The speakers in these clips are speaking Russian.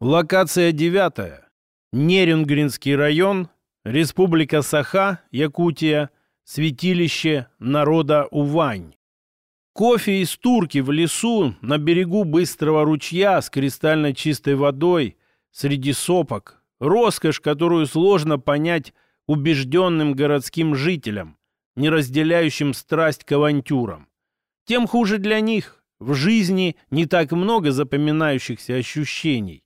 Локация девятая. Нерюнгринский район, Республика Саха, Якутия, святилище народа Увань. Кофе из турки в лесу на берегу быстрого ручья с кристально чистой водой среди сопок. Роскошь, которую сложно понять убежденным городским жителям, не разделяющим страсть к авантюрам. Тем хуже для них. В жизни не так много запоминающихся ощущений.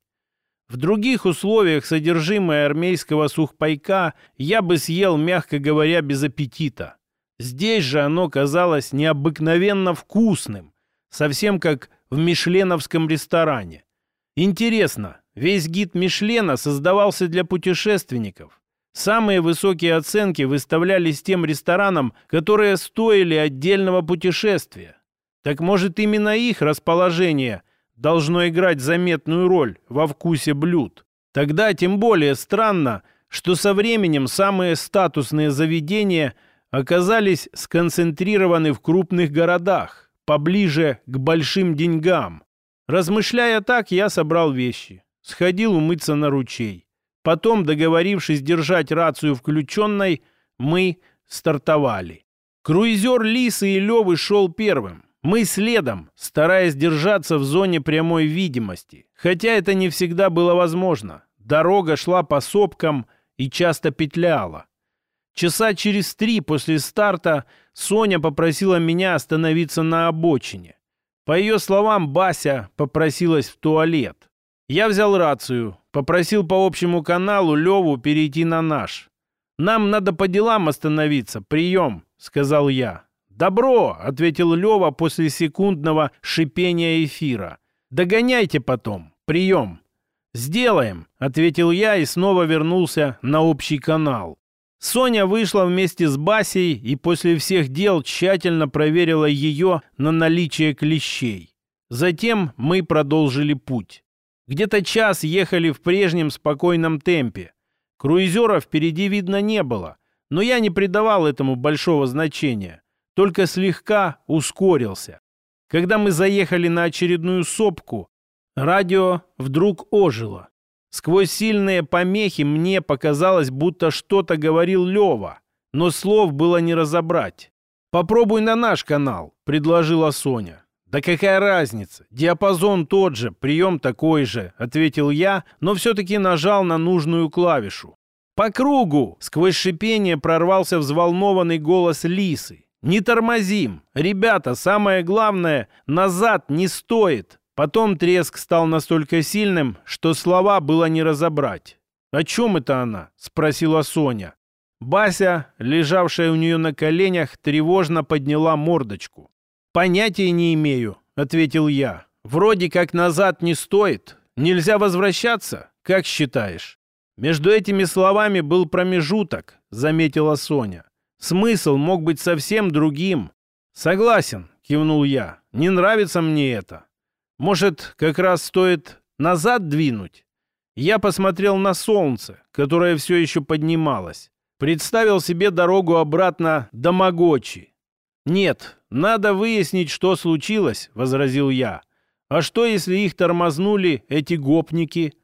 В других условиях содержимое армейского сухпайка я бы съел, мягко говоря, без аппетита. Здесь же оно казалось необыкновенно вкусным, совсем как в мишленовском ресторане. Интересно, весь гид Мишлена создавался для путешественников. Самые высокие оценки выставлялись тем ресторанам, которые стоили отдельного путешествия. Так может именно их расположение должно играть заметную роль во вкусе блюд. Тогда тем более странно, что со временем самые статусные заведения оказались сконцентрированы в крупных городах, поближе к большим деньгам. Размышляя так, я собрал вещи. Сходил умыться на ручей. Потом, договорившись держать рацию включенной, мы стартовали. Круизер Лисы и Левы шел первым. Мы следом, стараясь держаться в зоне прямой видимости. Хотя это не всегда было возможно. Дорога шла по сопкам и часто петляла. Часа через три после старта Соня попросила меня остановиться на обочине. По ее словам, Бася попросилась в туалет. Я взял рацию, попросил по общему каналу Леву перейти на наш. «Нам надо по делам остановиться. Прием», — сказал я. «Добро!» — ответил Лева после секундного шипения эфира. «Догоняйте потом. Прием!» «Сделаем!» — ответил я и снова вернулся на общий канал. Соня вышла вместе с Басей и после всех дел тщательно проверила ее на наличие клещей. Затем мы продолжили путь. Где-то час ехали в прежнем спокойном темпе. Круизера впереди видно не было, но я не придавал этому большого значения только слегка ускорился. Когда мы заехали на очередную сопку, радио вдруг ожило. Сквозь сильные помехи мне показалось, будто что-то говорил Лева, но слов было не разобрать. «Попробуй на наш канал», — предложила Соня. «Да какая разница? Диапазон тот же, прием такой же», — ответил я, но все-таки нажал на нужную клавишу. «По кругу!» — сквозь шипение прорвался взволнованный голос Лисы. Не тормозим. Ребята, самое главное, назад не стоит. Потом треск стал настолько сильным, что слова было не разобрать. «О чем это она?» — спросила Соня. Бася, лежавшая у нее на коленях, тревожно подняла мордочку. «Понятия не имею», — ответил я. «Вроде как назад не стоит. Нельзя возвращаться, как считаешь?» Между этими словами был промежуток, заметила Соня. Смысл мог быть совсем другим. Согласен, кивнул я. Не нравится мне это. Может, как раз стоит назад двинуть? Я посмотрел на солнце, которое все еще поднималось. Представил себе дорогу обратно до Магочи. «Нет, надо выяснить, что случилось», — возразил я. «А что, если их тормознули эти гопники?»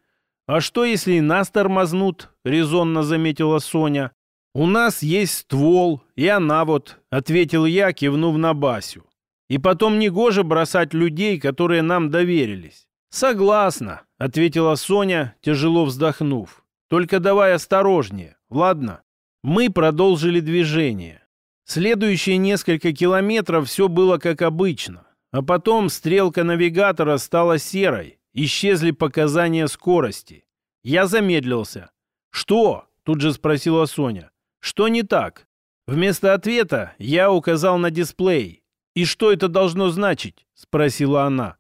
«А что, если и нас тормознут?» — резонно заметила Соня. «У нас есть ствол, и она вот», — ответил я, кивнув на Басю. «И потом негоже бросать людей, которые нам доверились». «Согласна», — ответила Соня, тяжело вздохнув. «Только давай осторожнее, ладно?» Мы продолжили движение. Следующие несколько километров все было как обычно. А потом стрелка навигатора стала серой. Исчезли показания скорости. Я замедлился. «Что?» — тут же спросила Соня. Что не так? Вместо ответа я указал на дисплей. «И что это должно значить?» — спросила она.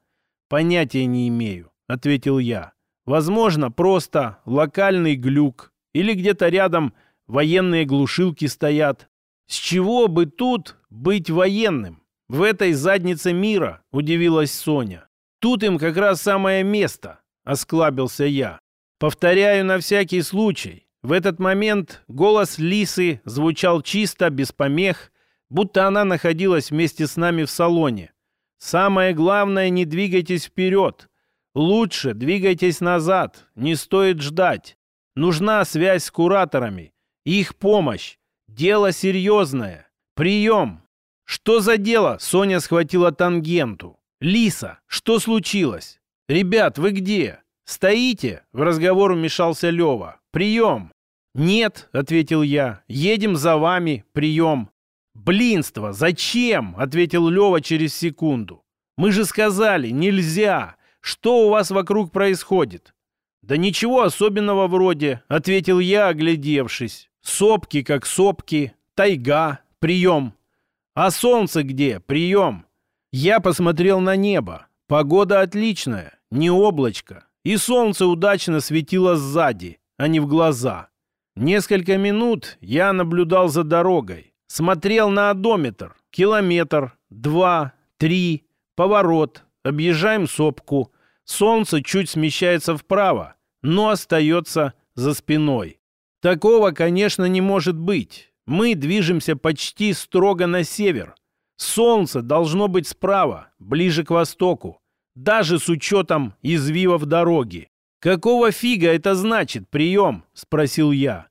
«Понятия не имею», — ответил я. «Возможно, просто локальный глюк. Или где-то рядом военные глушилки стоят. С чего бы тут быть военным? В этой заднице мира?» — удивилась Соня. «Тут им как раз самое место», — осклабился я. «Повторяю на всякий случай. В этот момент голос Лисы звучал чисто, без помех, будто она находилась вместе с нами в салоне. «Самое главное, не двигайтесь вперед. Лучше двигайтесь назад, не стоит ждать. Нужна связь с кураторами, их помощь. Дело серьезное. Прием. Что за дело? Соня схватила тангенту. Лиса, что случилось? Ребят, вы где? Стоите? В разговор вмешался Лева. Прием. «Нет», — ответил я, — «едем за вами, прием». «Блинство, зачем?» — ответил Лева через секунду. «Мы же сказали, нельзя. Что у вас вокруг происходит?» «Да ничего особенного вроде», — ответил я, оглядевшись. «Сопки как сопки, тайга, прием». «А солнце где? Прием». Я посмотрел на небо. Погода отличная, не облачко. И солнце удачно светило сзади, а не в глаза. Несколько минут я наблюдал за дорогой. Смотрел на одометр. Километр, два, три, поворот. Объезжаем сопку. Солнце чуть смещается вправо, но остается за спиной. Такого, конечно, не может быть. Мы движемся почти строго на север. Солнце должно быть справа, ближе к востоку, даже с учетом извивов дороги. «Какого фига это значит, прием?» — спросил я.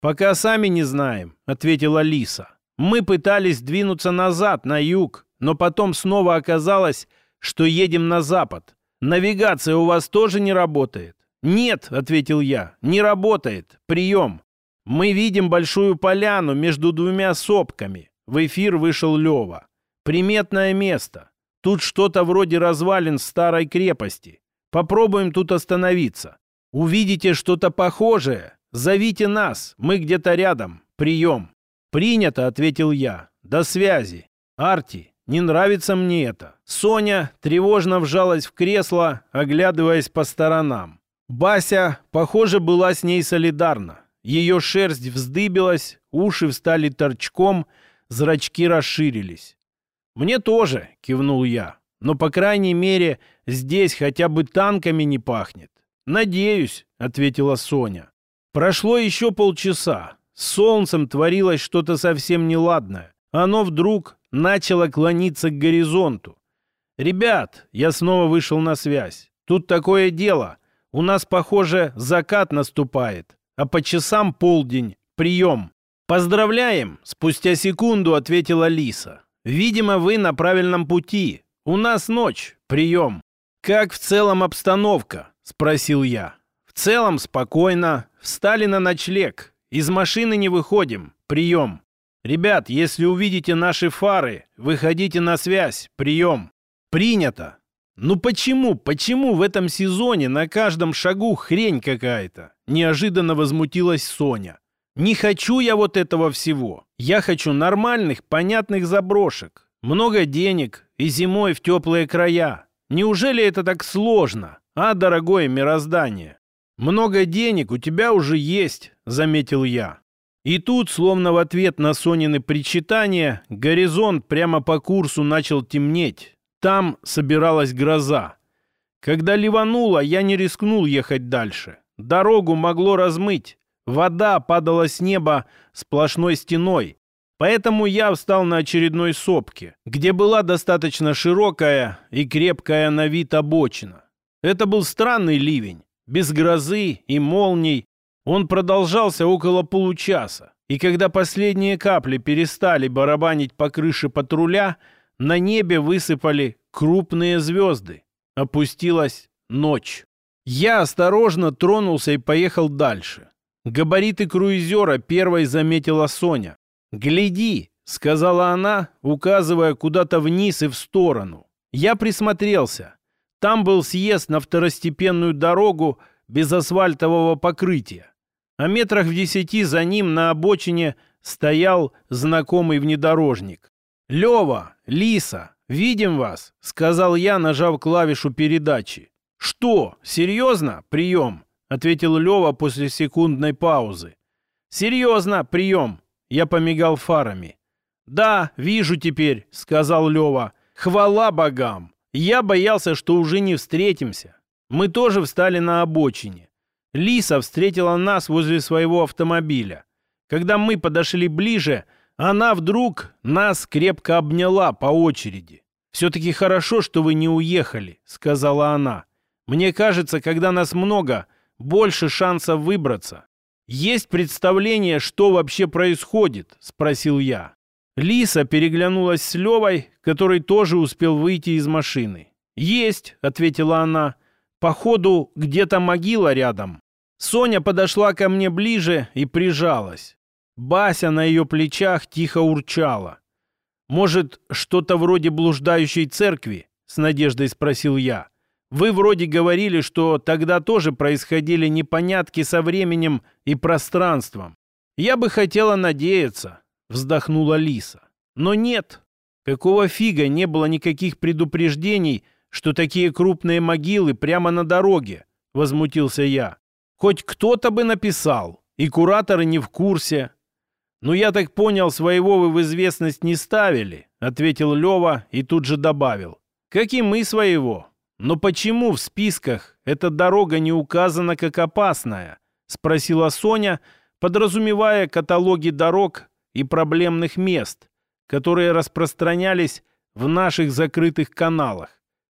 «Пока сами не знаем», — ответила Лиса. «Мы пытались двинуться назад, на юг, но потом снова оказалось, что едем на запад. Навигация у вас тоже не работает?» «Нет», — ответил я, — «не работает. Прием. Мы видим большую поляну между двумя сопками». В эфир вышел Лева. «Приметное место. Тут что-то вроде развалин старой крепости. Попробуем тут остановиться. Увидите что-то похожее, зовите нас, мы где-то рядом. Прием. Принято, ответил я. До связи. Арти, не нравится мне это. Соня тревожно вжалась в кресло, оглядываясь по сторонам. Бася, похоже, была с ней солидарна. Ее шерсть вздыбилась, уши встали торчком, зрачки расширились. «Мне тоже», — кивнул я. Но, по крайней мере, здесь хотя бы танками не пахнет. «Надеюсь», — ответила Соня. Прошло еще полчаса. С солнцем творилось что-то совсем неладное. Оно вдруг начало клониться к горизонту. «Ребят», — я снова вышел на связь. «Тут такое дело. У нас, похоже, закат наступает, а по часам полдень. Прием». «Поздравляем!» — спустя секунду ответила Лиса. «Видимо, вы на правильном пути. «У нас ночь. Прием». «Как в целом обстановка?» — спросил я. «В целом спокойно. Встали на ночлег. Из машины не выходим. Прием». «Ребят, если увидите наши фары, выходите на связь. Прием». «Принято». «Ну почему, почему в этом сезоне на каждом шагу хрень какая-то?» Неожиданно возмутилась Соня. «Не хочу я вот этого всего. Я хочу нормальных, понятных заброшек. Много денег и зимой в теплые края. Неужели это так сложно, а, дорогое мироздание? Много денег у тебя уже есть, заметил я. И тут, словно в ответ на Сонины причитания, горизонт прямо по курсу начал темнеть. Там собиралась гроза. Когда ливануло, я не рискнул ехать дальше. Дорогу могло размыть. Вода падала с неба сплошной стеной. Поэтому я встал на очередной сопке, где была достаточно широкая и крепкая на вид обочина. Это был странный ливень, без грозы и молний. Он продолжался около получаса, и когда последние капли перестали барабанить по крыше патруля, на небе высыпали крупные звезды. Опустилась ночь. Я осторожно тронулся и поехал дальше. Габариты круизера первой заметила Соня. «Гляди!» — сказала она, указывая куда-то вниз и в сторону. Я присмотрелся. Там был съезд на второстепенную дорогу без асфальтового покрытия. А метрах в десяти за ним на обочине стоял знакомый внедорожник. «Лева, Лиса, видим вас!» — сказал я, нажав клавишу передачи. «Что, серьезно? Прием!» — ответил Лева после секундной паузы. «Серьезно, прием!» Я помигал фарами. «Да, вижу теперь», — сказал Лева. «Хвала богам! Я боялся, что уже не встретимся. Мы тоже встали на обочине. Лиса встретила нас возле своего автомобиля. Когда мы подошли ближе, она вдруг нас крепко обняла по очереди. «Все-таки хорошо, что вы не уехали», — сказала она. Мне кажется, когда нас много, больше шансов выбраться. Есть представление, что вообще происходит?» — спросил я. Лиса переглянулась с Левой, который тоже успел выйти из машины. «Есть», — ответила она. «Походу, где-то могила рядом». Соня подошла ко мне ближе и прижалась. Бася на ее плечах тихо урчала. «Может, что-то вроде блуждающей церкви?» — с надеждой спросил я. «Вы вроде говорили, что тогда тоже происходили непонятки со временем и пространством. Я бы хотела надеяться», — вздохнула Лиса. «Но нет. Какого фига не было никаких предупреждений, что такие крупные могилы прямо на дороге?» — возмутился я. «Хоть кто-то бы написал, и кураторы не в курсе, «Ну, я так понял, своего вы в известность не ставили», — ответил Лева и тут же добавил. «Как мы своего. Но почему в списках эта дорога не указана как опасная?» — спросила Соня, подразумевая каталоги дорог и проблемных мест, которые распространялись в наших закрытых каналах.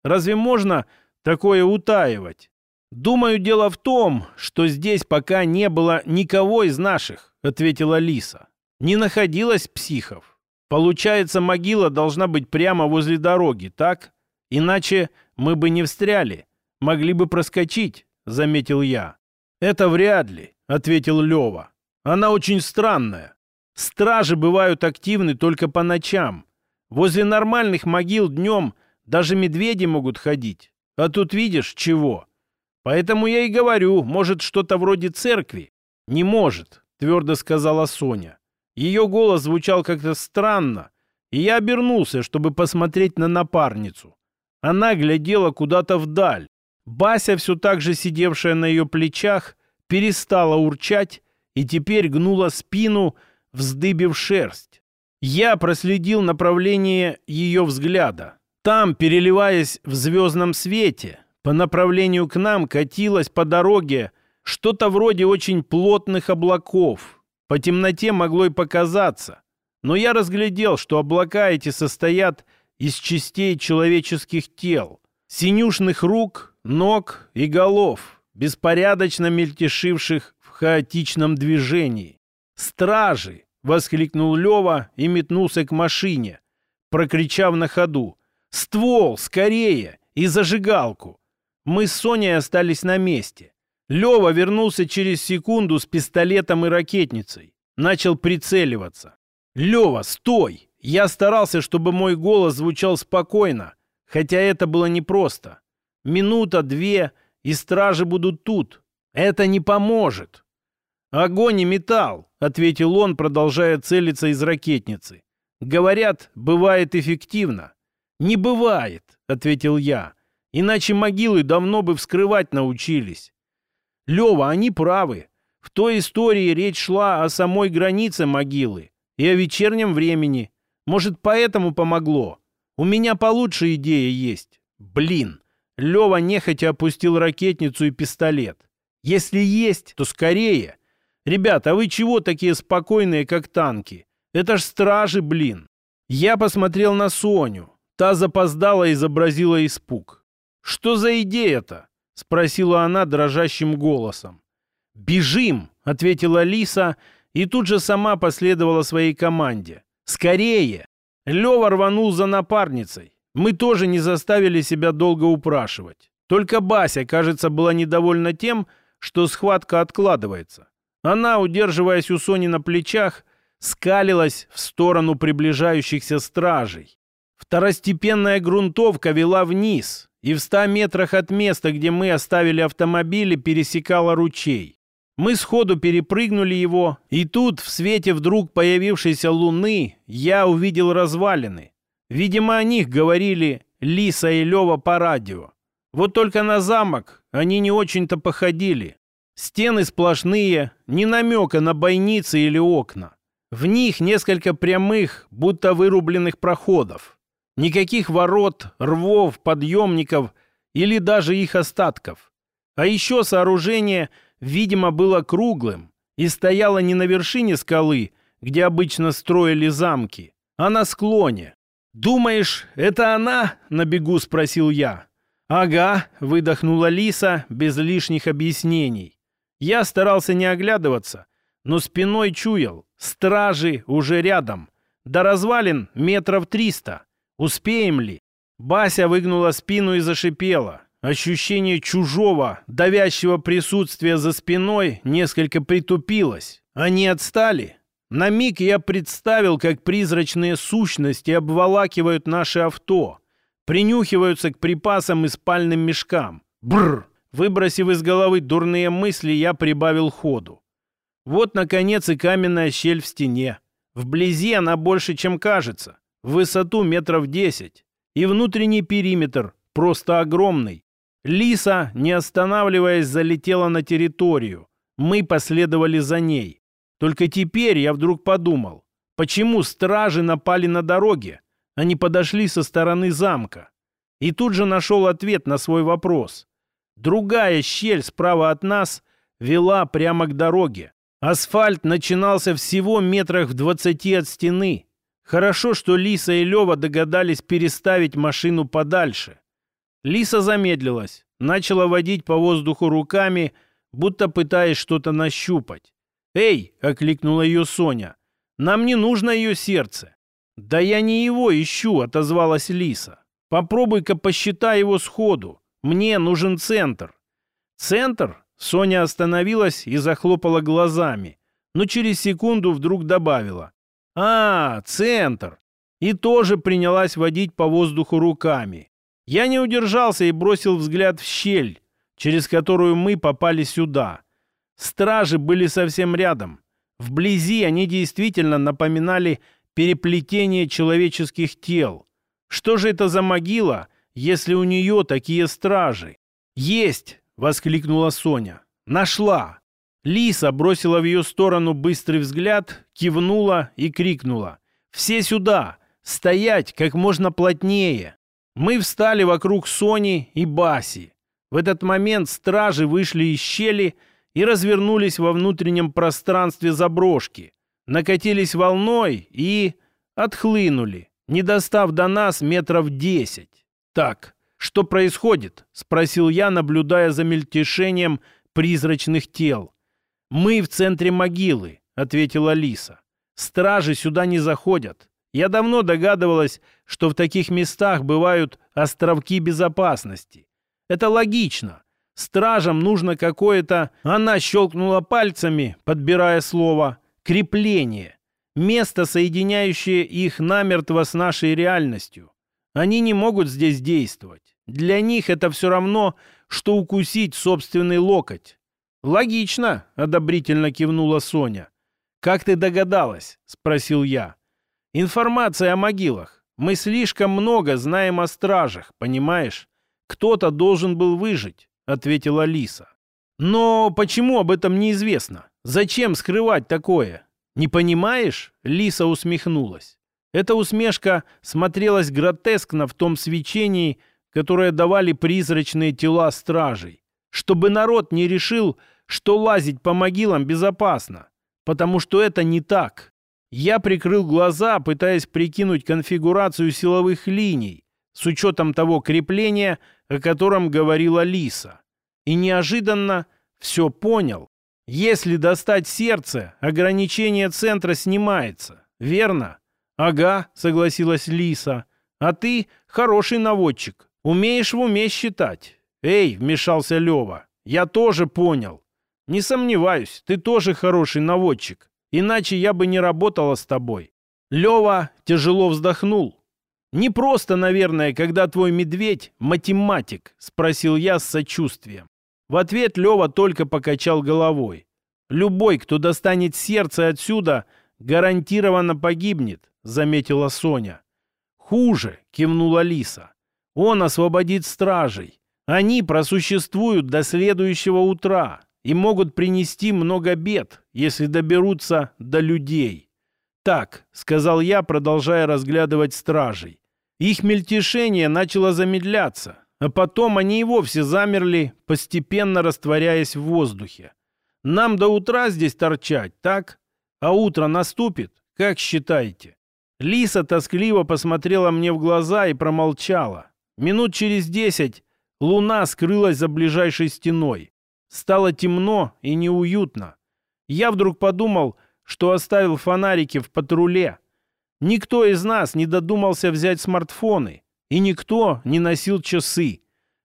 Разве можно такое утаивать? Думаю, дело в том, что здесь пока не было никого из наших, ответила Лиса не находилось психов. Получается, могила должна быть прямо возле дороги, так? Иначе мы бы не встряли. Могли бы проскочить, заметил я. Это вряд ли, ответил Лева. Она очень странная. Стражи бывают активны только по ночам. Возле нормальных могил днем даже медведи могут ходить. А тут видишь, чего. Поэтому я и говорю, может, что-то вроде церкви. Не может, твердо сказала Соня. Ее голос звучал как-то странно, и я обернулся, чтобы посмотреть на напарницу. Она глядела куда-то вдаль. Бася, все так же сидевшая на ее плечах, перестала урчать и теперь гнула спину, вздыбив шерсть. Я проследил направление ее взгляда. Там, переливаясь в звездном свете, по направлению к нам катилось по дороге что-то вроде очень плотных облаков, по темноте могло и показаться, но я разглядел, что облака эти состоят из частей человеческих тел, синюшных рук, ног и голов, беспорядочно мельтешивших в хаотичном движении. «Стражи!» — воскликнул Лева и метнулся к машине, прокричав на ходу. «Ствол! Скорее! И зажигалку!» Мы с Соней остались на месте. Лева вернулся через секунду с пистолетом и ракетницей. Начал прицеливаться. «Лева, стой!» Я старался, чтобы мой голос звучал спокойно, хотя это было непросто. Минута, две, и стражи будут тут. Это не поможет. «Огонь и металл», — ответил он, продолжая целиться из ракетницы. «Говорят, бывает эффективно». «Не бывает», — ответил я. «Иначе могилы давно бы вскрывать научились. Лева, они правы. В той истории речь шла о самой границе могилы и о вечернем времени. Может, поэтому помогло. У меня получше идея есть. Блин. Лева нехотя опустил ракетницу и пистолет. Если есть, то скорее. Ребята, а вы чего такие спокойные, как танки? Это ж стражи, блин. Я посмотрел на Соню. Та запоздала и изобразила испуг. Что за идея-то? — спросила она дрожащим голосом. «Бежим!» — ответила Лиса и тут же сама последовала своей команде. «Скорее!» Лева рванул за напарницей. Мы тоже не заставили себя долго упрашивать. Только Бася, кажется, была недовольна тем, что схватка откладывается. Она, удерживаясь у Сони на плечах, скалилась в сторону приближающихся стражей. Второстепенная грунтовка вела вниз, и в ста метрах от места, где мы оставили автомобили, пересекала ручей. Мы сходу перепрыгнули его, и тут, в свете вдруг появившейся луны, я увидел развалины. Видимо, о них говорили Лиса и Лева по радио. Вот только на замок они не очень-то походили. Стены сплошные, ни намека на бойницы или окна. В них несколько прямых, будто вырубленных проходов. Никаких ворот, рвов, подъемников или даже их остатков. А еще сооружение, видимо, было круглым и стояло не на вершине скалы, где обычно строили замки, а на склоне. «Думаешь, это она?» — на бегу спросил я. «Ага», — выдохнула Лиса без лишних объяснений. Я старался не оглядываться, но спиной чуял. Стражи уже рядом. До развалин метров триста. Успеем ли? Бася выгнула спину и зашипела. Ощущение чужого, давящего присутствия за спиной несколько притупилось. Они отстали. На миг я представил, как призрачные сущности обволакивают наше авто, принюхиваются к припасам и спальным мешкам. Бррр! Выбросив из головы дурные мысли, я прибавил ходу. Вот, наконец, и каменная щель в стене. Вблизи она больше, чем кажется. В высоту метров десять. И внутренний периметр просто огромный. Лиса, не останавливаясь, залетела на территорию. Мы последовали за ней. Только теперь я вдруг подумал, почему стражи напали на дороге? Они подошли со стороны замка. И тут же нашел ответ на свой вопрос. Другая щель справа от нас вела прямо к дороге. Асфальт начинался всего метрах в двадцати от стены. Хорошо, что Лиса и Лева догадались переставить машину подальше. Лиса замедлилась, начала водить по воздуху руками, будто пытаясь что-то нащупать. «Эй!» — окликнула ее Соня. «Нам не нужно ее сердце». «Да я не его ищу», — отозвалась Лиса. «Попробуй-ка посчитай его сходу. Мне нужен центр». «Центр?» — Соня остановилась и захлопала глазами, но через секунду вдруг добавила. «А, центр!» И тоже принялась водить по воздуху руками. Я не удержался и бросил взгляд в щель, через которую мы попали сюда. Стражи были совсем рядом. Вблизи они действительно напоминали переплетение человеческих тел. Что же это за могила, если у нее такие стражи? «Есть!» — воскликнула Соня. «Нашла!» Лиса бросила в ее сторону быстрый взгляд, кивнула и крикнула. «Все сюда! Стоять как можно плотнее!» Мы встали вокруг Сони и Баси. В этот момент стражи вышли из щели и развернулись во внутреннем пространстве заброшки. Накатились волной и отхлынули, не достав до нас метров десять. «Так, что происходит?» — спросил я, наблюдая за мельтешением призрачных тел. «Мы в центре могилы», — ответила Лиса. «Стражи сюда не заходят. Я давно догадывалась, что в таких местах бывают островки безопасности. Это логично. Стражам нужно какое-то... Она щелкнула пальцами, подбирая слово «крепление». Место, соединяющее их намертво с нашей реальностью. Они не могут здесь действовать. Для них это все равно, что укусить собственный локоть. «Логично», — одобрительно кивнула Соня. «Как ты догадалась?» — спросил я. Информация о могилах. Мы слишком много знаем о стражах, понимаешь? Кто-то должен был выжить, ответила Лиса. Но почему об этом неизвестно? Зачем скрывать такое? Не понимаешь? Лиса усмехнулась. Эта усмешка смотрелась гротескно в том свечении, которое давали призрачные тела стражей, чтобы народ не решил, что лазить по могилам безопасно, потому что это не так. Я прикрыл глаза, пытаясь прикинуть конфигурацию силовых линий с учетом того крепления, о котором говорила Лиса. И неожиданно все понял. Если достать сердце, ограничение центра снимается. Верно? Ага, согласилась Лиса. А ты хороший наводчик. Умеешь в уме считать. Эй, вмешался Лева. Я тоже понял. Не сомневаюсь, ты тоже хороший наводчик. Иначе я бы не работала с тобой. Лева тяжело вздохнул. «Не просто, наверное, когда твой медведь — математик», — спросил я с сочувствием. В ответ Лева только покачал головой. «Любой, кто достанет сердце отсюда, гарантированно погибнет», — заметила Соня. «Хуже», — кивнула Лиса. «Он освободит стражей. Они просуществуют до следующего утра и могут принести много бед, если доберутся до людей. «Так», — сказал я, продолжая разглядывать стражей. Их мельтешение начало замедляться, а потом они и вовсе замерли, постепенно растворяясь в воздухе. Нам до утра здесь торчать, так? А утро наступит, как считаете? Лиса тоскливо посмотрела мне в глаза и промолчала. Минут через десять Луна скрылась за ближайшей стеной. Стало темно и неуютно. Я вдруг подумал, что оставил фонарики в патруле. Никто из нас не додумался взять смартфоны, и никто не носил часы.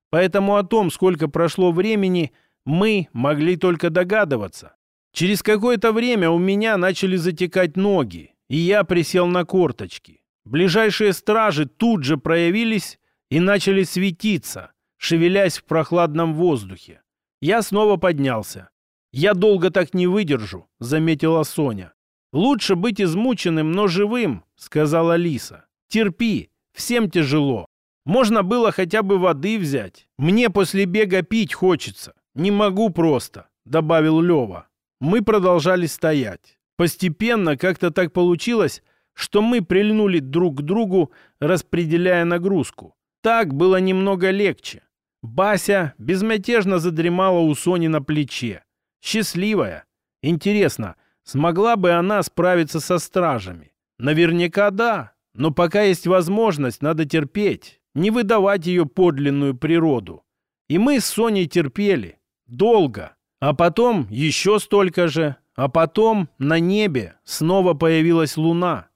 Поэтому о том, сколько прошло времени, мы могли только догадываться. Через какое-то время у меня начали затекать ноги, и я присел на корточки. Ближайшие стражи тут же проявились и начали светиться, шевелясь в прохладном воздухе. Я снова поднялся. «Я долго так не выдержу», — заметила Соня. «Лучше быть измученным, но живым», — сказала Лиса. «Терпи, всем тяжело. Можно было хотя бы воды взять. Мне после бега пить хочется. Не могу просто», — добавил Лева. Мы продолжали стоять. Постепенно как-то так получилось, что мы прильнули друг к другу, распределяя нагрузку. Так было немного легче. Бася безмятежно задремала у Сони на плече. Счастливая. Интересно, смогла бы она справиться со стражами? Наверняка да, но пока есть возможность, надо терпеть, не выдавать ее подлинную природу. И мы с Соней терпели. Долго. А потом еще столько же. А потом на небе снова появилась луна.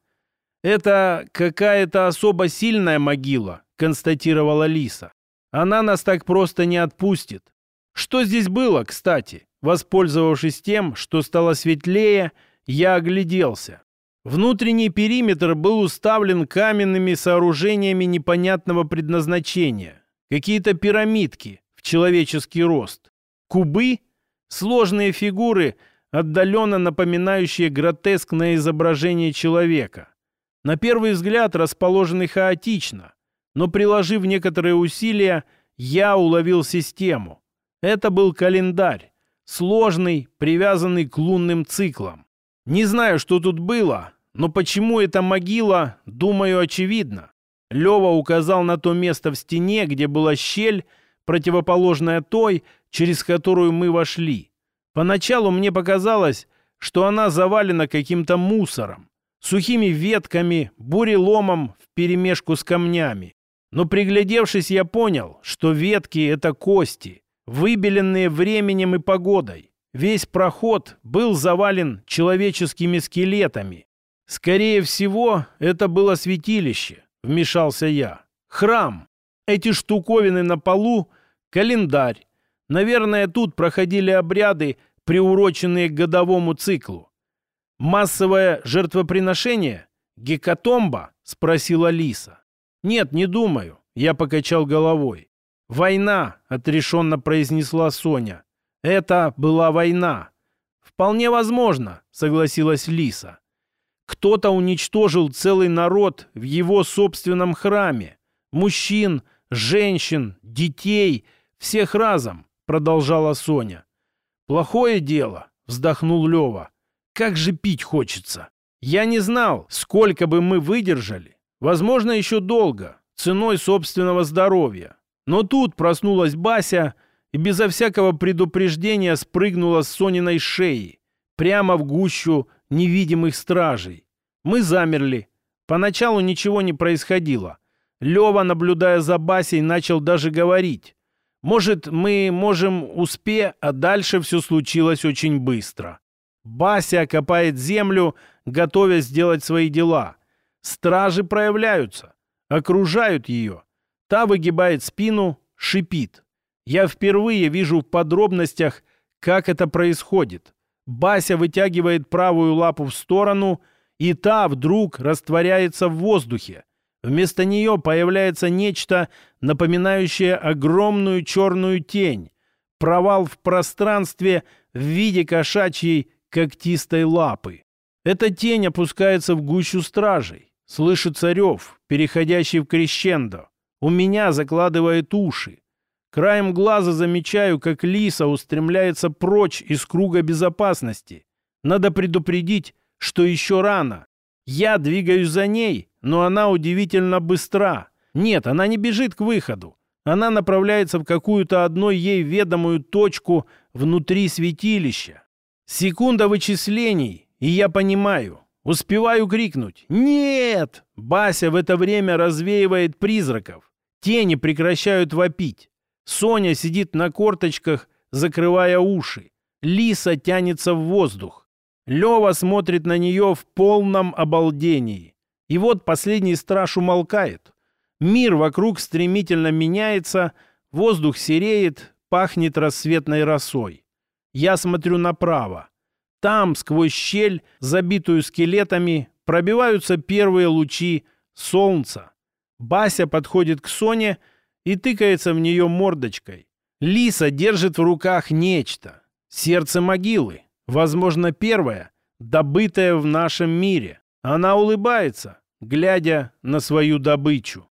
«Это какая-то особо сильная могила», — констатировала Лиса. «Она нас так просто не отпустит. Что здесь было, кстати?» Воспользовавшись тем, что стало светлее, я огляделся. Внутренний периметр был уставлен каменными сооружениями непонятного предназначения. Какие-то пирамидки в человеческий рост. Кубы — сложные фигуры, отдаленно напоминающие гротескное изображение человека. На первый взгляд расположены хаотично, но приложив некоторые усилия, я уловил систему. Это был календарь, сложный, привязанный к лунным циклам. Не знаю, что тут было, но почему эта могила, думаю, очевидно. Лева указал на то место в стене, где была щель, противоположная той, через которую мы вошли. Поначалу мне показалось, что она завалена каким-то мусором сухими ветками, буреломом вперемешку с камнями. Но приглядевшись, я понял, что ветки — это кости, выбеленные временем и погодой. Весь проход был завален человеческими скелетами. Скорее всего, это было святилище, вмешался я. Храм. Эти штуковины на полу — календарь. Наверное, тут проходили обряды, приуроченные к годовому циклу. «Массовое жертвоприношение? Гекатомба?» — спросила Лиса. «Нет, не думаю», — я покачал головой. «Война», — отрешенно произнесла Соня. «Это была война». «Вполне возможно», — согласилась Лиса. «Кто-то уничтожил целый народ в его собственном храме. Мужчин, женщин, детей, всех разом», — продолжала Соня. «Плохое дело», — вздохнул Лева. Как же пить хочется. Я не знал, сколько бы мы выдержали. Возможно, еще долго, ценой собственного здоровья. Но тут проснулась Бася и безо всякого предупреждения спрыгнула с Сониной шеи, прямо в гущу невидимых стражей. Мы замерли. Поначалу ничего не происходило. Лева, наблюдая за Басей, начал даже говорить. Может, мы можем успе, а дальше все случилось очень быстро. Бася копает землю, готовясь сделать свои дела. Стражи проявляются, окружают ее. Та выгибает спину, шипит. Я впервые вижу в подробностях, как это происходит. Бася вытягивает правую лапу в сторону, и та вдруг растворяется в воздухе. Вместо нее появляется нечто, напоминающее огромную черную тень. Провал в пространстве в виде кошачьей когтистой лапы. Эта тень опускается в гущу стражей. Слышится рев, переходящий в крещендо. У меня закладывает уши. Краем глаза замечаю, как лиса устремляется прочь из круга безопасности. Надо предупредить, что еще рано. Я двигаюсь за ней, но она удивительно быстра. Нет, она не бежит к выходу. Она направляется в какую-то одной ей ведомую точку внутри святилища. Секунда вычислений, и я понимаю. Успеваю крикнуть «Нет!». Бася в это время развеивает призраков. Тени прекращают вопить. Соня сидит на корточках, закрывая уши. Лиса тянется в воздух. Лева смотрит на нее в полном обалдении. И вот последний страж умолкает. Мир вокруг стремительно меняется, воздух сереет, пахнет рассветной росой. Я смотрю направо. Там, сквозь щель, забитую скелетами, пробиваются первые лучи солнца. Бася подходит к Соне и тыкается в нее мордочкой. Лиса держит в руках нечто. Сердце могилы. Возможно, первое, добытое в нашем мире. Она улыбается, глядя на свою добычу.